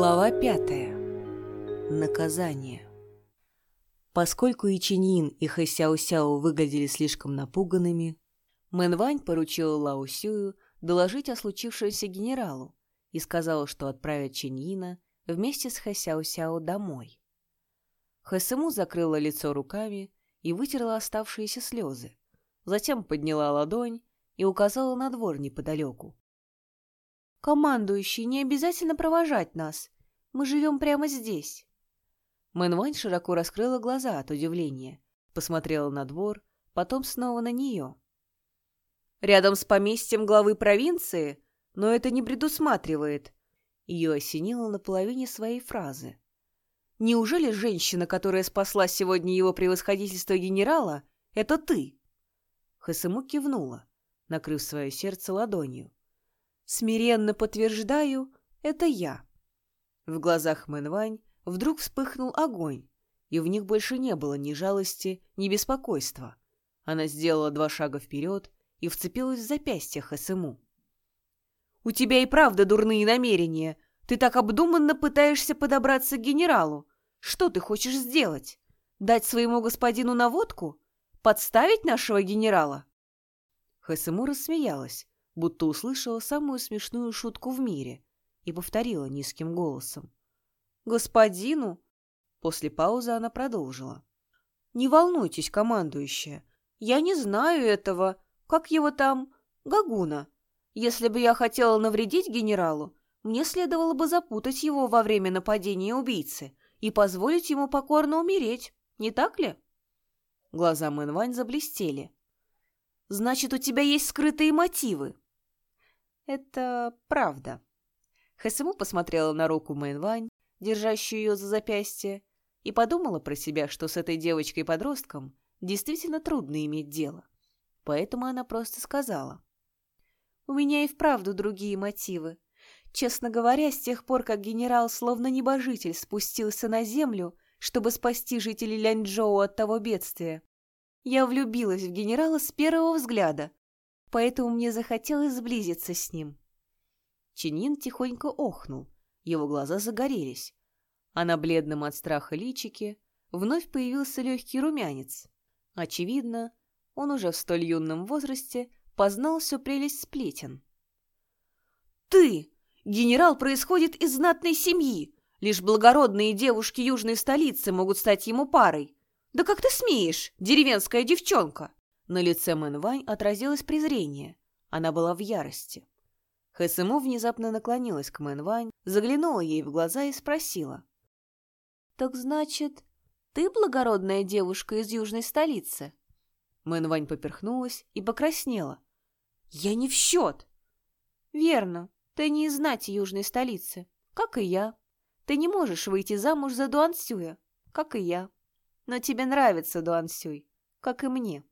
Глава пятая. Наказание. Поскольку и Чинин, и Хэсяо-Сяо выглядели слишком напуганными, Мэнвань поручила Лао Сюю доложить о случившемся генералу и сказала, что отправят Чиньина вместе с Хэсяо-Сяо домой. Хэсэму закрыла лицо руками и вытерла оставшиеся слезы, затем подняла ладонь и указала на двор неподалеку. «Командующий, не обязательно провожать нас. Мы живем прямо здесь». Мэнвань широко раскрыла глаза от удивления, посмотрела на двор, потом снова на нее. «Рядом с поместьем главы провинции? Но это не предусматривает». Ее осенило на половине своей фразы. «Неужели женщина, которая спасла сегодня его превосходительство генерала, это ты?» Хасему кивнула, накрыв свое сердце ладонью. Смиренно подтверждаю, это я. В глазах Мэнвань вдруг вспыхнул огонь, и в них больше не было ни жалости, ни беспокойства. Она сделала два шага вперед и вцепилась в запястье ХСМУ. «У тебя и правда дурные намерения. Ты так обдуманно пытаешься подобраться к генералу. Что ты хочешь сделать? Дать своему господину наводку? Подставить нашего генерала?» ХСМУ рассмеялась, будто услышала самую смешную шутку в мире и повторила низким голосом. «Господину?» После паузы она продолжила. «Не волнуйтесь, командующая. Я не знаю этого, как его там, Гагуна. Если бы я хотела навредить генералу, мне следовало бы запутать его во время нападения убийцы и позволить ему покорно умереть, не так ли?» Глаза Мэнвань заблестели. «Значит, у тебя есть скрытые мотивы?» Это правда. Хэсэму посмотрела на руку Мэнвань, держащую ее за запястье, и подумала про себя, что с этой девочкой-подростком действительно трудно иметь дело. Поэтому она просто сказала. «У меня и вправду другие мотивы. Честно говоря, с тех пор, как генерал словно небожитель спустился на землю, чтобы спасти жителей Ляньчжоу от того бедствия, я влюбилась в генерала с первого взгляда поэтому мне захотелось сблизиться с ним. Чинин тихонько охнул, его глаза загорелись, а на бледном от страха личике вновь появился легкий румянец. Очевидно, он уже в столь юном возрасте познал всю прелесть сплетен. «Ты! Генерал происходит из знатной семьи! Лишь благородные девушки южной столицы могут стать ему парой! Да как ты смеешь, деревенская девчонка!» На лице Мэнвань отразилось презрение. Она была в ярости. Хэсэму внезапно наклонилась к Мэнвань, заглянула ей в глаза и спросила. «Так значит, ты благородная девушка из южной столицы?» Мэнвань поперхнулась и покраснела. «Я не в счет!» «Верно, ты не из знати южной столицы, как и я. Ты не можешь выйти замуж за Дуансюя, как и я. Но тебе нравится Дуансюй, как и мне».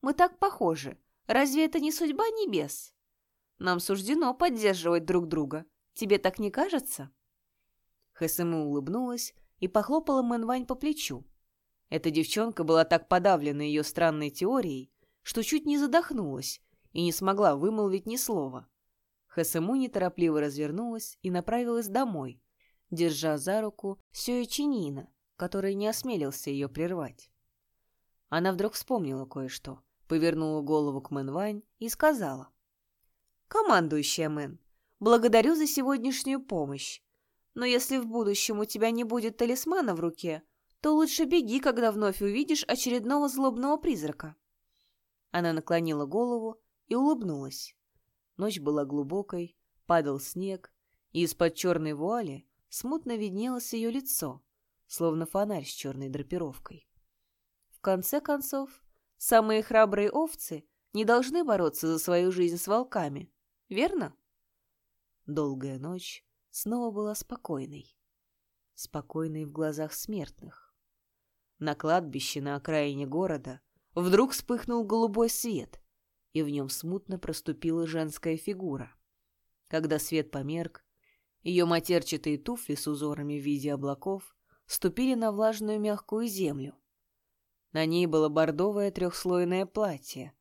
Мы так похожи. Разве это не судьба небес? Нам суждено поддерживать друг друга. Тебе так не кажется?» Хэсэму улыбнулась и похлопала Мэнвань по плечу. Эта девчонка была так подавлена ее странной теорией, что чуть не задохнулась и не смогла вымолвить ни слова. Хэ Сыму неторопливо развернулась и направилась домой, держа за руку Сюэ Чэньина, который не осмелился ее прервать. Она вдруг вспомнила кое-что повернула голову к Мэн Вань и сказала. «Командующая Мэн, благодарю за сегодняшнюю помощь. Но если в будущем у тебя не будет талисмана в руке, то лучше беги, когда вновь увидишь очередного злобного призрака». Она наклонила голову и улыбнулась. Ночь была глубокой, падал снег, и из-под черной вуали смутно виднелось ее лицо, словно фонарь с черной драпировкой. В конце концов, Самые храбрые овцы не должны бороться за свою жизнь с волками, верно? Долгая ночь снова была спокойной. Спокойной в глазах смертных. На кладбище на окраине города вдруг вспыхнул голубой свет, и в нем смутно проступила женская фигура. Когда свет померк, ее матерчатые туфли с узорами в виде облаков ступили на влажную мягкую землю, на ней было бордовое трехслойное платье,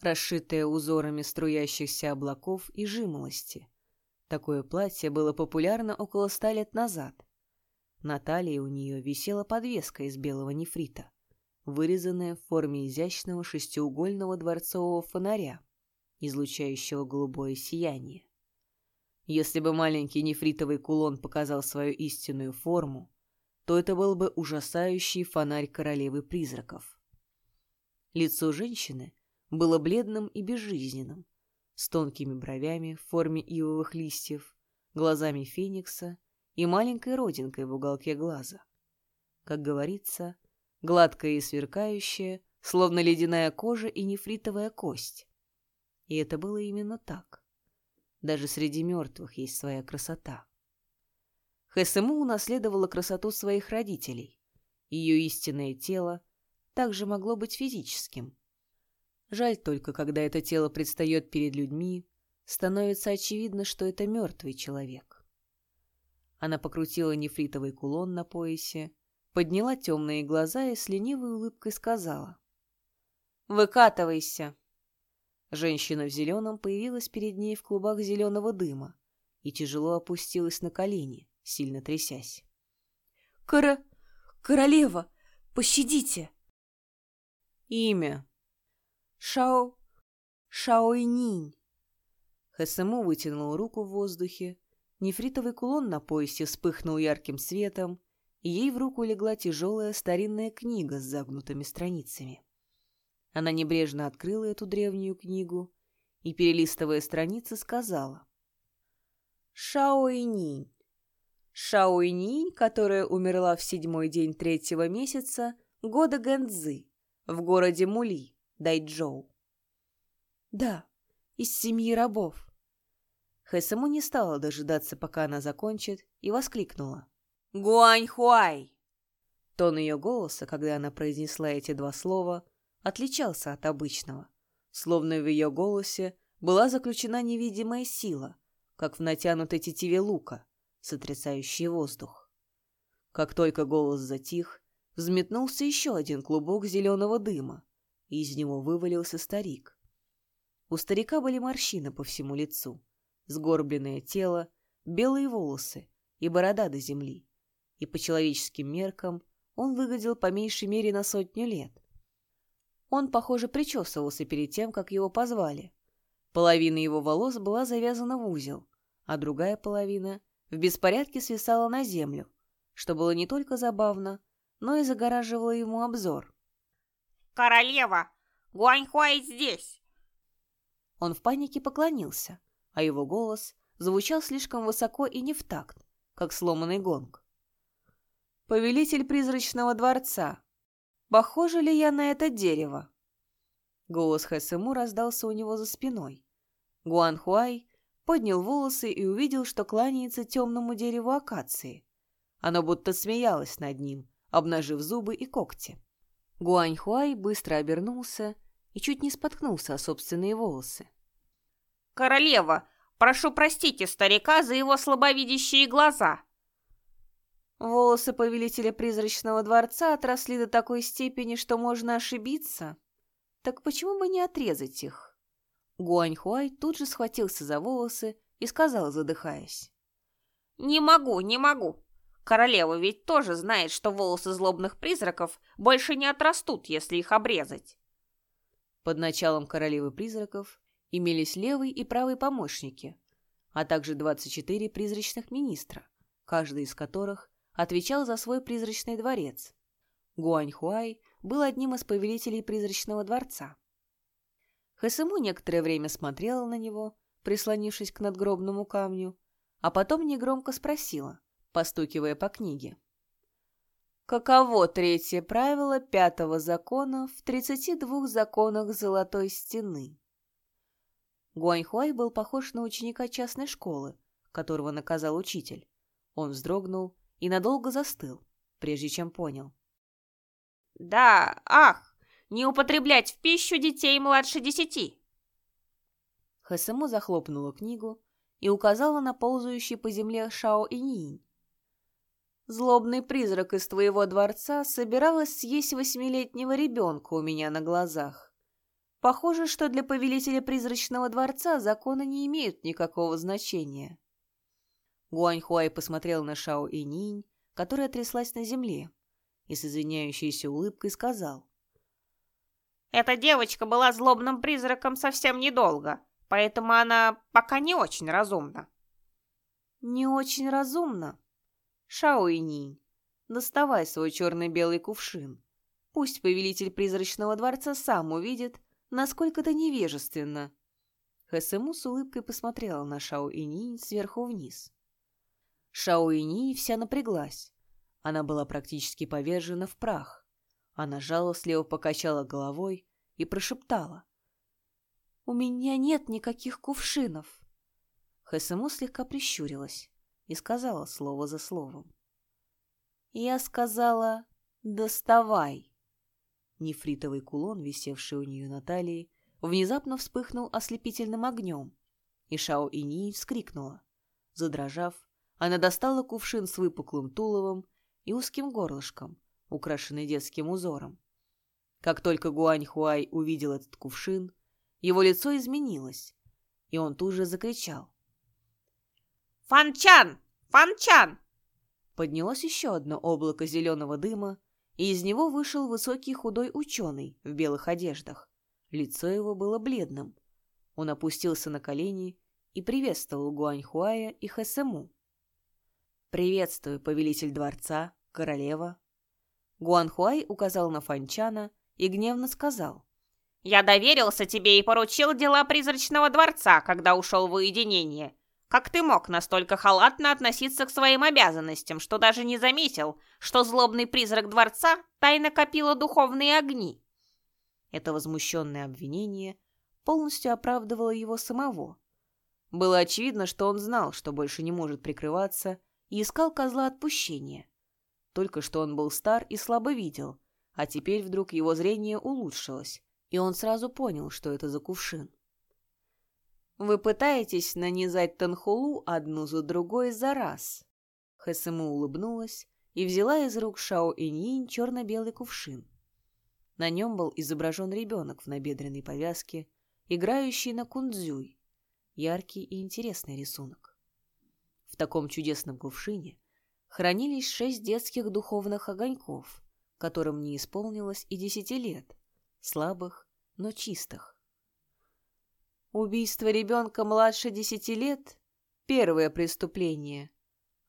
расшитое узорами струящихся облаков и жимолости, Такое платье было популярно около ста лет назад. На талии у нее висела подвеска из белого нефрита, вырезанная в форме изящного шестиугольного дворцового фонаря, излучающего голубое сияние. Если бы маленький нефритовый кулон показал свою истинную форму, то это был бы ужасающий фонарь королевы призраков. Лицо женщины было бледным и безжизненным, с тонкими бровями в форме ивовых листьев, глазами феникса и маленькой родинкой в уголке глаза. Как говорится, гладкая и сверкающая, словно ледяная кожа и нефритовая кость. И это было именно так. Даже среди мертвых есть своя красота. Хэсэму унаследовала красоту своих родителей. Ее истинное тело также могло быть физическим. Жаль только, когда это тело предстает перед людьми, становится очевидно, что это мертвый человек. Она покрутила нефритовый кулон на поясе, подняла темные глаза и с ленивой улыбкой сказала. «Выкатывайся!» Женщина в зеленом появилась перед ней в клубах зеленого дыма и тяжело опустилась на колени, сильно трясясь. «Кора... королева, пощадите!» «Имя?» «Шао... Шаоининь». ХСМУ вытянул руку в воздухе, нефритовый кулон на поясе вспыхнул ярким светом, и ей в руку легла тяжелая старинная книга с загнутыми страницами. Она небрежно открыла эту древнюю книгу и, перелистывая страницы, сказала. «Шаоининь. Шаоининь, которая умерла в седьмой день третьего месяца года Гэнзы в городе Мули, Дайчжоу». «Да, из семьи рабов». Хэсэму не стала дожидаться, пока она закончит, и воскликнула. «Гуаньхуай!» Тон ее голоса, когда она произнесла эти два слова, отличался от обычного. Словно в ее голосе была заключена невидимая сила, как в натянутой тетиве лука, сотрясающей воздух. Как только голос затих, взметнулся еще один клубок зеленого дыма, и из него вывалился старик. У старика были морщины по всему лицу, сгорбленное тело, белые волосы и борода до земли, и по человеческим меркам он выглядел по меньшей мере на сотню лет. Он, похоже, причесывался перед тем, как его позвали. Половина его волос была завязана в узел, а другая половина в беспорядке свисала на землю, что было не только забавно, но и загораживало ему обзор. «Королева! Гуаньхуай здесь!» Он в панике поклонился, а его голос звучал слишком высоко и не в такт, как сломанный гонг. «Повелитель призрачного дворца, Похоже ли я на это дерево? Голос Хэсэму раздался у него за спиной. Гуан Хуай поднял волосы и увидел, что кланяется темному дереву акации. Оно будто смеялось над ним, обнажив зубы и когти. Гуань Хуай быстро обернулся и чуть не споткнулся о собственные волосы. «Королева, прошу простите старика за его слабовидящие глаза!» Волосы повелителя призрачного дворца отросли до такой степени, что можно ошибиться. Так почему бы не отрезать их? Гуаньхуай тут же схватился за волосы и сказал, задыхаясь. «Не могу, не могу. Королева ведь тоже знает, что волосы злобных призраков больше не отрастут, если их обрезать». Под началом королевы призраков имелись левый и правый помощники, а также 24 призрачных министра, каждый из которых отвечал за свой призрачный дворец. Гуаньхуай был одним из повелителей призрачного дворца. Хэсэму некоторое время смотрела на него, прислонившись к надгробному камню, а потом негромко спросила, постукивая по книге. Каково третье правило пятого закона в 32 законах Золотой Стены? Гуаньхуай был похож на ученика частной школы, которого наказал учитель. Он вздрогнул и надолго застыл, прежде чем понял. «Да, ах, не употреблять в пищу детей младше десяти!» Хэсэму захлопнула книгу и указала на ползающий по земле Шао Иньинь. «Злобный призрак из твоего дворца собиралась съесть восьмилетнего ребенка у меня на глазах. Похоже, что для повелителя призрачного дворца законы не имеют никакого значения». Гуаньхуай посмотрел на Шао и Нинь, которая тряслась на земле, и с извиняющейся улыбкой сказал. «Эта девочка была злобным призраком совсем недолго, поэтому она пока не очень разумна». «Не очень разумна? Шао и Нинь, доставай свой черно-белый кувшин. Пусть повелитель призрачного дворца сам увидит, насколько ты невежественно». Хэсэму с улыбкой посмотрела на Шао и Нинь сверху вниз. Шао и Нинь вся напряглась. Она была практически повержена в прах. Она жалостливо покачала головой и прошептала. «У меня нет никаких кувшинов». Хэсэму слегка прищурилась и сказала слово за словом. «Я сказала, доставай». Нефритовый кулон, висевший у нее на талии, внезапно вспыхнул ослепительным огнем, и Шао Инии вскрикнула. Задрожав, она достала кувшин с выпуклым туловом и узким горлышком, украшенный детским узором. Как только Гуань Хуай увидел этот кувшин, его лицо изменилось, и он тут же закричал. «Фанчан! Фанчан!» Поднялось еще одно облако зеленого дыма, и из него вышел высокий худой ученый в белых одеждах. Лицо его было бледным. Он опустился на колени и приветствовал Гуаньхуая и Хэсэму. «Приветствую, повелитель дворца, королева». Гуанхуай указал на Фанчана и гневно сказал. «Я доверился тебе и поручил дела призрачного дворца, когда ушел в уединение. Как ты мог настолько халатно относиться к своим обязанностям, что даже не заметил, что злобный призрак дворца тайно копила духовные огни?» Это возмущенное обвинение полностью оправдывало его самого. Было очевидно, что он знал, что больше не может прикрываться, и искал козла отпущения. Только что он был стар и слабо видел, а теперь вдруг его зрение улучшилось, и он сразу понял, что это за кувшин. «Вы пытаетесь нанизать Танхулу одну за другой за раз?» Хэсэму улыбнулась и взяла из рук Шао Иньинь черно-белый кувшин. На нем был изображен ребенок в набедренной повязке, играющий на кундзюй. Яркий и интересный рисунок. В таком чудесном кувшине хранились шесть детских духовных огоньков, которым не исполнилось и десяти лет, слабых, но чистых. Убийство ребенка младше десяти лет – первое преступление,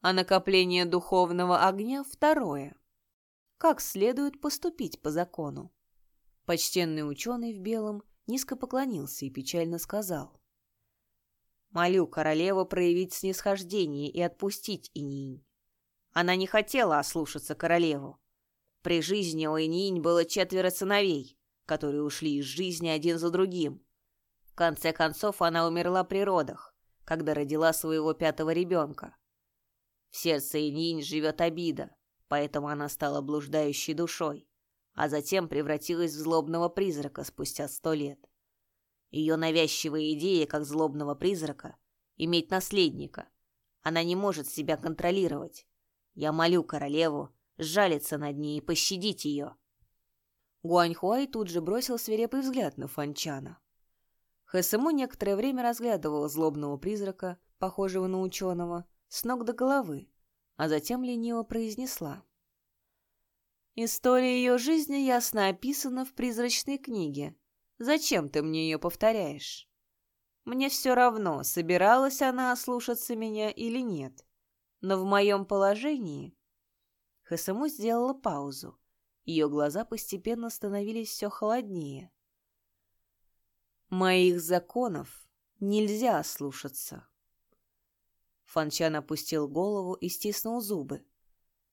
а накопление духовного огня – второе. Как следует поступить по закону? Почтенный ученый в белом низко поклонился и печально сказал. «Молю королеву проявить снисхождение и отпустить Ининь. Она не хотела ослушаться королеву. При жизни у Ининь было четверо сыновей, которые ушли из жизни один за другим. В конце концов, она умерла при родах, когда родила своего пятого ребенка. В сердце Ининь живет обида, поэтому она стала блуждающей душой а затем превратилась в злобного призрака спустя сто лет. Ее навязчивая идея, как злобного призрака, иметь наследника. Она не может себя контролировать. Я молю королеву сжалиться над ней и пощадить ее. Гуаньхуай тут же бросил свирепый взгляд на Фанчана. Хэсэму некоторое время разглядывал злобного призрака, похожего на ученого, с ног до головы, а затем лениво произнесла. История ее жизни ясно описана в призрачной книге. Зачем ты мне ее повторяешь? Мне все равно, собиралась она ослушаться меня или нет. Но в моем положении... Хасаму сделала паузу. Ее глаза постепенно становились все холоднее. «Моих законов нельзя ослушаться». Фанчан опустил голову и стиснул зубы.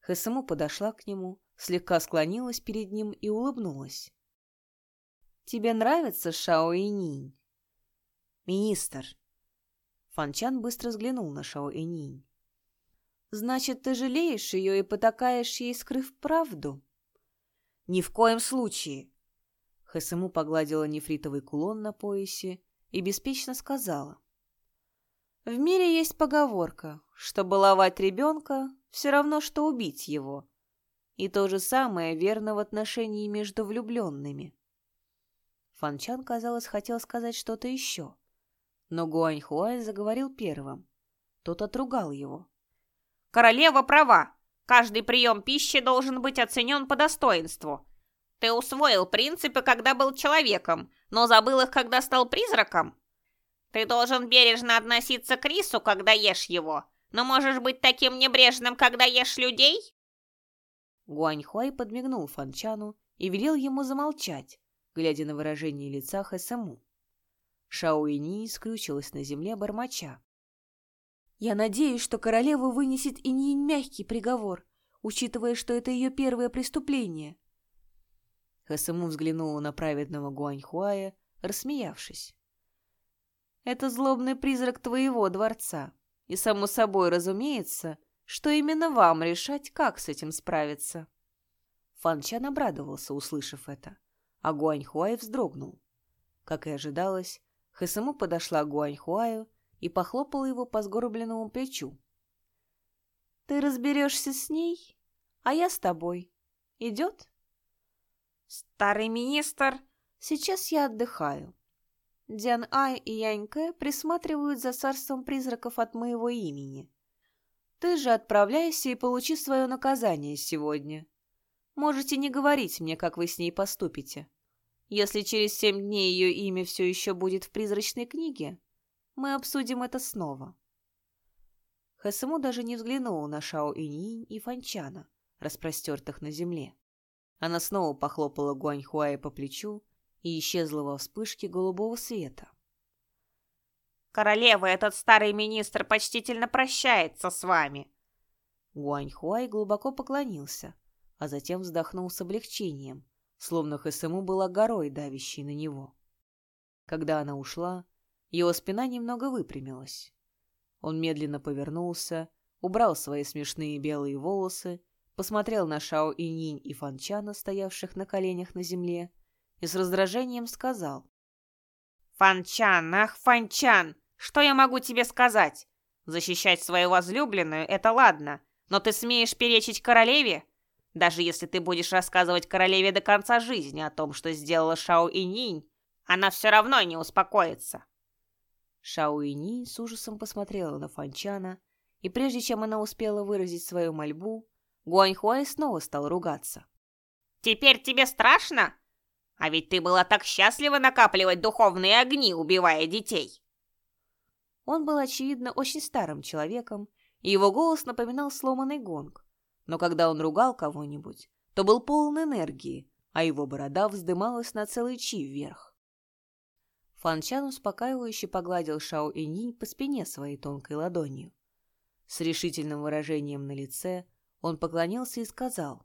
Хасаму подошла к нему, слегка склонилась перед ним и улыбнулась. «Тебе нравится Шао Ининь?» «Министр!» Фанчан быстро взглянул на Шао Ининь. «Значит, ты жалеешь ее и потакаешь ей, скрыв правду?» «Ни в коем случае!» Хэсэму погладила нефритовый кулон на поясе и беспечно сказала. «В мире есть поговорка, что баловать ребенка все равно, что убить его. И то же самое верно в отношении между влюбленными. Фанчан, казалось, хотел сказать что-то еще. Но Гуаньхуай заговорил первым. Тот отругал его, Королева права. Каждый прием пищи должен быть оценен по достоинству. Ты усвоил принципы, когда был человеком, но забыл их, когда стал призраком? Ты должен бережно относиться к рису, когда ешь его, но можешь быть таким небрежным, когда ешь людей? Гуаньхуай подмигнул Фанчану и велел ему замолчать, глядя на выражение лица Хэсэму. Шао Ини скрючилась на земле бормоча. «Я надеюсь, что королева вынесет Иньинь мягкий приговор, учитывая, что это ее первое преступление». Хэсэму взглянула на праведного Гуаньхуая, рассмеявшись. «Это злобный призрак твоего дворца, и, само собой разумеется, что именно вам решать, как с этим справиться». Фан Чан обрадовался, услышав это, а Гуаньхуай вздрогнул. Как и ожидалось, Хэсэму подошла к Гуаньхуаю и похлопала его по сгорбленному плечу. «Ты разберешься с ней, а я с тобой. Идет?» «Старый министр...» «Сейчас я отдыхаю. Диан Ай и Яньке присматривают за царством призраков от моего имени. Ты же отправляйся и получи свое наказание сегодня. Можете не говорить мне, как вы с ней поступите. Если через семь дней ее имя все еще будет в призрачной книге, мы обсудим это снова. Хэсэму даже не взглянула на Шао Иньинь и Фанчана, распростертых на земле. Она снова похлопала Гуаньхуая по плечу и исчезла во вспышке голубого света. Королева, этот старый министр почтительно прощается с вами. Гуаньхуай глубоко поклонился, а затем вздохнул с облегчением, словно Хэсэму была горой, давящей на него. Когда она ушла, его спина немного выпрямилась. Он медленно повернулся, убрал свои смешные белые волосы, посмотрел на Шао Ининь и Фанчана, стоявших на коленях на земле, и с раздражением сказал. «Фанчан, ах, Фанчан, что я могу тебе сказать? Защищать свою возлюбленную — это ладно, но ты смеешь перечить королеве? Даже если ты будешь рассказывать королеве до конца жизни о том, что сделала Шао Ининь, она все равно не успокоится. Шао Ининь с ужасом посмотрела на Фанчана, и прежде чем она успела выразить свою мольбу, Гуаньхуай снова стал ругаться. «Теперь тебе страшно? А ведь ты была так счастлива накапливать духовные огни, убивая детей!» Он был, очевидно, очень старым человеком, и его голос напоминал сломанный гонг. Но когда он ругал кого-нибудь, то был полон энергии, а его борода вздымалась на целый чи вверх. Фанчан успокаивающе погладил Шао Ининь по спине своей тонкой ладонью. С решительным выражением на лице он поклонился и сказал.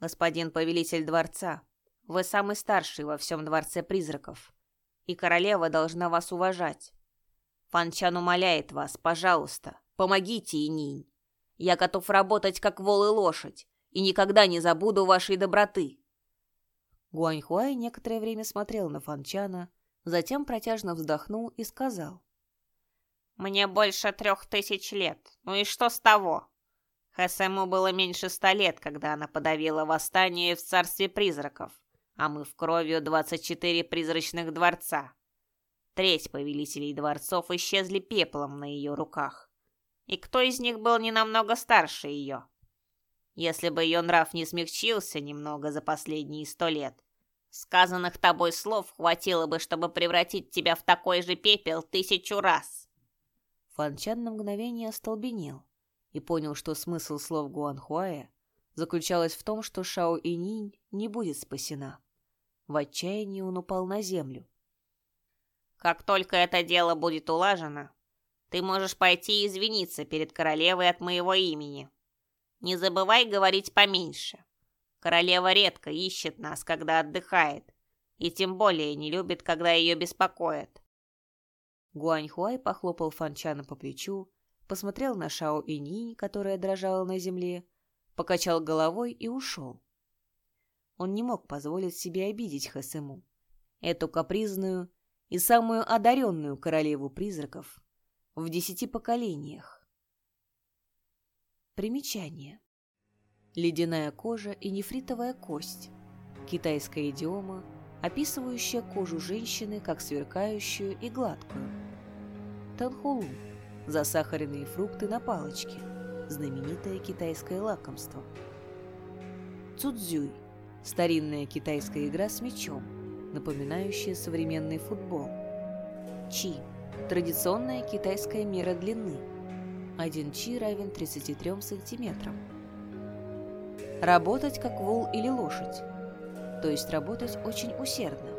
«Господин повелитель дворца, вы самый старший во всем дворце призраков, и королева должна вас уважать. Фанчан умоляет вас, пожалуйста, помогите Ининь. Я готов работать как вол и лошадь, и никогда не забуду вашей доброты. Гуаньхуай некоторое время смотрел на Фанчана, затем протяжно вздохнул и сказал. «Мне больше трех тысяч лет. Ну и что с того? Хэсэму было меньше ста лет, когда она подавила восстание в царстве призраков, а мы в кровью двадцать четыре призрачных дворца. Треть повелителей дворцов исчезли пеплом на ее руках. И кто из них был не намного старше ее? Если бы ее нрав не смягчился немного за последние сто лет, сказанных тобой слов хватило бы, чтобы превратить тебя в такой же пепел тысячу раз. Фанчан на мгновение остолбенел и понял, что смысл слов Гуанхуая заключалась в том, что Шао Ининь не будет спасена. В отчаянии он упал на землю, как только это дело будет улажено, ты можешь пойти извиниться перед королевой от моего имени. Не забывай говорить поменьше. Королева редко ищет нас, когда отдыхает, и тем более не любит, когда ее беспокоят. Гуаньхуай похлопал Фанчана по плечу, посмотрел на Шао Ининь, которая дрожала на земле, покачал головой и ушел. Он не мог позволить себе обидеть Хасему. Эту капризную, и самую одаренную королеву призраков в десяти поколениях. Примечание. Ледяная кожа и нефритовая кость. Китайская идиома, описывающая кожу женщины как сверкающую и гладкую. Танхулу. Засахаренные фрукты на палочке. знаменитое китайское лакомство. Цудзюй – старинная китайская игра с мячом, напоминающая современный футбол. Чи – традиционная китайская мера длины. Один чи равен 33 сантиметрам. Работать как вол или лошадь, то есть работать очень усердно.